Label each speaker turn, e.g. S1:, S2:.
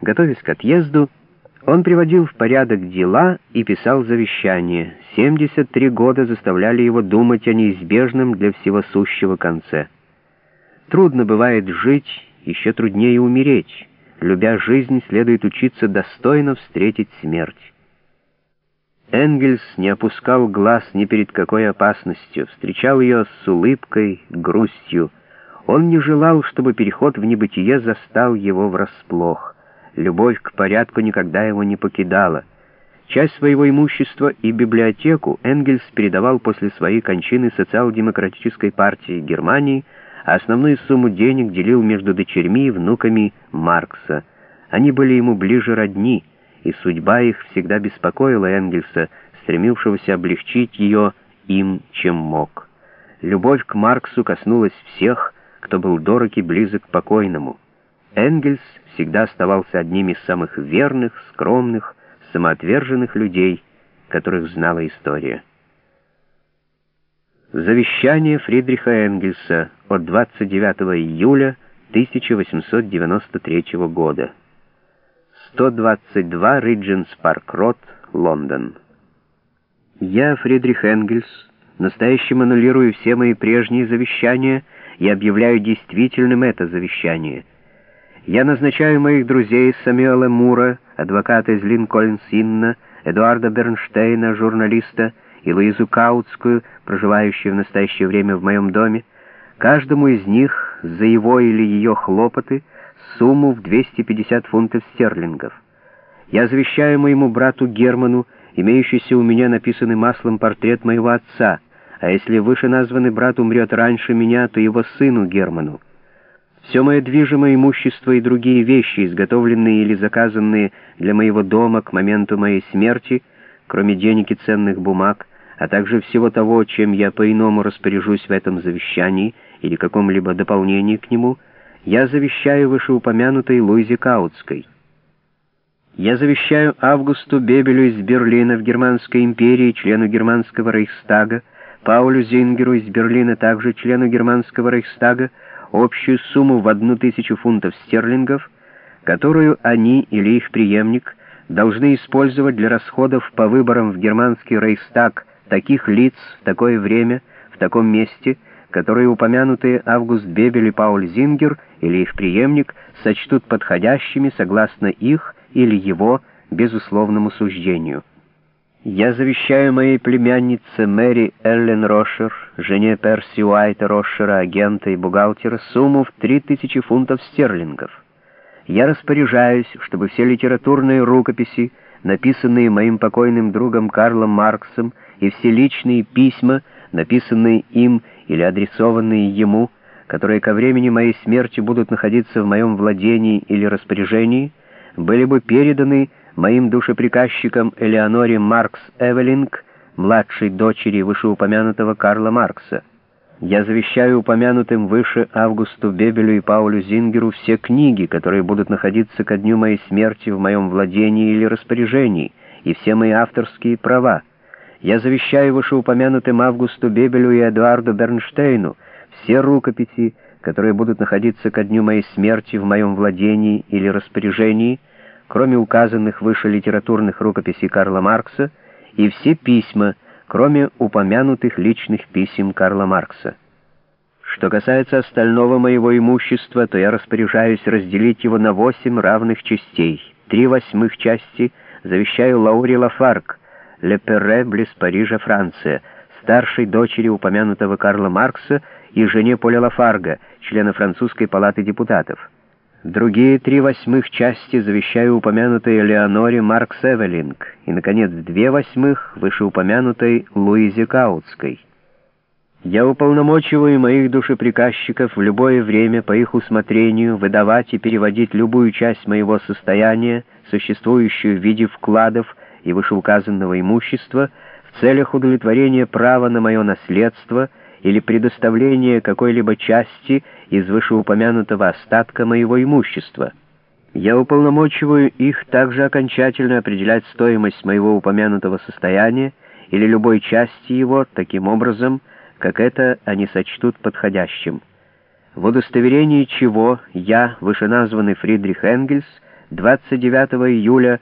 S1: Готовясь к отъезду, он приводил в порядок дела и писал завещание. 73 года заставляли его думать о неизбежном для всего сущего конце. Трудно бывает жить, еще труднее умереть. Любя жизнь, следует учиться достойно встретить смерть. Энгельс не опускал глаз ни перед какой опасностью, встречал ее с улыбкой, грустью. Он не желал, чтобы переход в небытие застал его врасплох. Любовь к порядку никогда его не покидала. Часть своего имущества и библиотеку Энгельс передавал после своей кончины социал-демократической партии Германии, а основную сумму денег делил между дочерьми и внуками Маркса. Они были ему ближе родни — и судьба их всегда беспокоила Энгельса, стремившегося облегчить ее им, чем мог. Любовь к Марксу коснулась всех, кто был дорог и близок к покойному. Энгельс всегда оставался одним из самых верных, скромных, самоотверженных людей, которых знала история. Завещание Фридриха Энгельса от 29 июля 1893 года. 122 Ридженс Парк Рот, Лондон. Я, Фридрих Энгельс, настоящим аннулирую все мои прежние завещания и объявляю действительным это завещание. Я назначаю моих друзей Самюэла Мура, адвоката из Линкольн-Синна, Эдуарда Бернштейна, журналиста, и Луизу Каутскую, проживающую в настоящее время в моем доме, каждому из них за его или ее хлопоты — сумму в 250 фунтов стерлингов. Я завещаю моему брату Герману, имеющийся у меня написанный маслом портрет моего отца, а если вышеназванный брат умрет раньше меня, то его сыну Герману. Все мое движимое имущество и другие вещи, изготовленные или заказанные для моего дома к моменту моей смерти, кроме денег и ценных бумаг, а также всего того, чем я по-иному распоряжусь в этом завещании или каком-либо дополнении к нему — я завещаю вышеупомянутой Луизе Каутской. Я завещаю Августу Бебелю из Берлина в Германской империи, члену Германского Рейхстага, Паулю Зингеру из Берлина, также члену Германского Рейхстага, общую сумму в одну тысячу фунтов стерлингов, которую они или их преемник должны использовать для расходов по выборам в Германский Рейхстаг таких лиц в такое время, в таком месте, которые упомянутые Август Бебель и Пауль Зингер или их преемник сочтут подходящими согласно их или его безусловному суждению. Я завещаю моей племяннице Мэри Эллен Рошер, жене Перси Уайта Рошера, агента и бухгалтера, сумму в 3000 фунтов стерлингов. Я распоряжаюсь, чтобы все литературные рукописи, написанные моим покойным другом Карлом Марксом, и все личные письма, написанные им или адресованные ему, которые ко времени моей смерти будут находиться в моем владении или распоряжении, были бы переданы моим душеприказчикам Элеоноре Маркс Эвелинг, младшей дочери вышеупомянутого Карла Маркса. Я завещаю упомянутым выше Августу Бебелю и Паулю Зингеру все книги, которые будут находиться ко дню моей смерти в моем владении или распоряжении, и все мои авторские права. Я завещаю вышеупомянутым Августу Бебелю и Эдуарду Бернштейну все рукописи, которые будут находиться ко дню моей смерти в моем владении или распоряжении, кроме указанных выше литературных рукописей Карла Маркса, и все письма, кроме упомянутых личных писем Карла Маркса. Что касается остального моего имущества, то я распоряжаюсь разделить его на восемь равных частей. Три восьмых части завещаю Лауре Лафарк, Ле Перре, близ Парижа, Франция, старшей дочери упомянутого Карла Маркса и жене Поля Лафарга, члена французской палаты депутатов. Другие три восьмых части завещаю упомянутой Леоноре Маркс Эвелинг и, наконец, две восьмых вышеупомянутой Луизе Каутской. Я уполномочиваю моих душеприказчиков в любое время по их усмотрению выдавать и переводить любую часть моего состояния, существующую в виде вкладов, и вышеуказанного имущества в целях удовлетворения права на мое наследство или предоставления какой-либо части из вышеупомянутого остатка моего имущества. Я уполномочиваю их также окончательно определять стоимость моего упомянутого состояния или любой части его таким образом, как это они сочтут подходящим. В удостоверении чего я, вышеназванный Фридрих Энгельс, 29 июля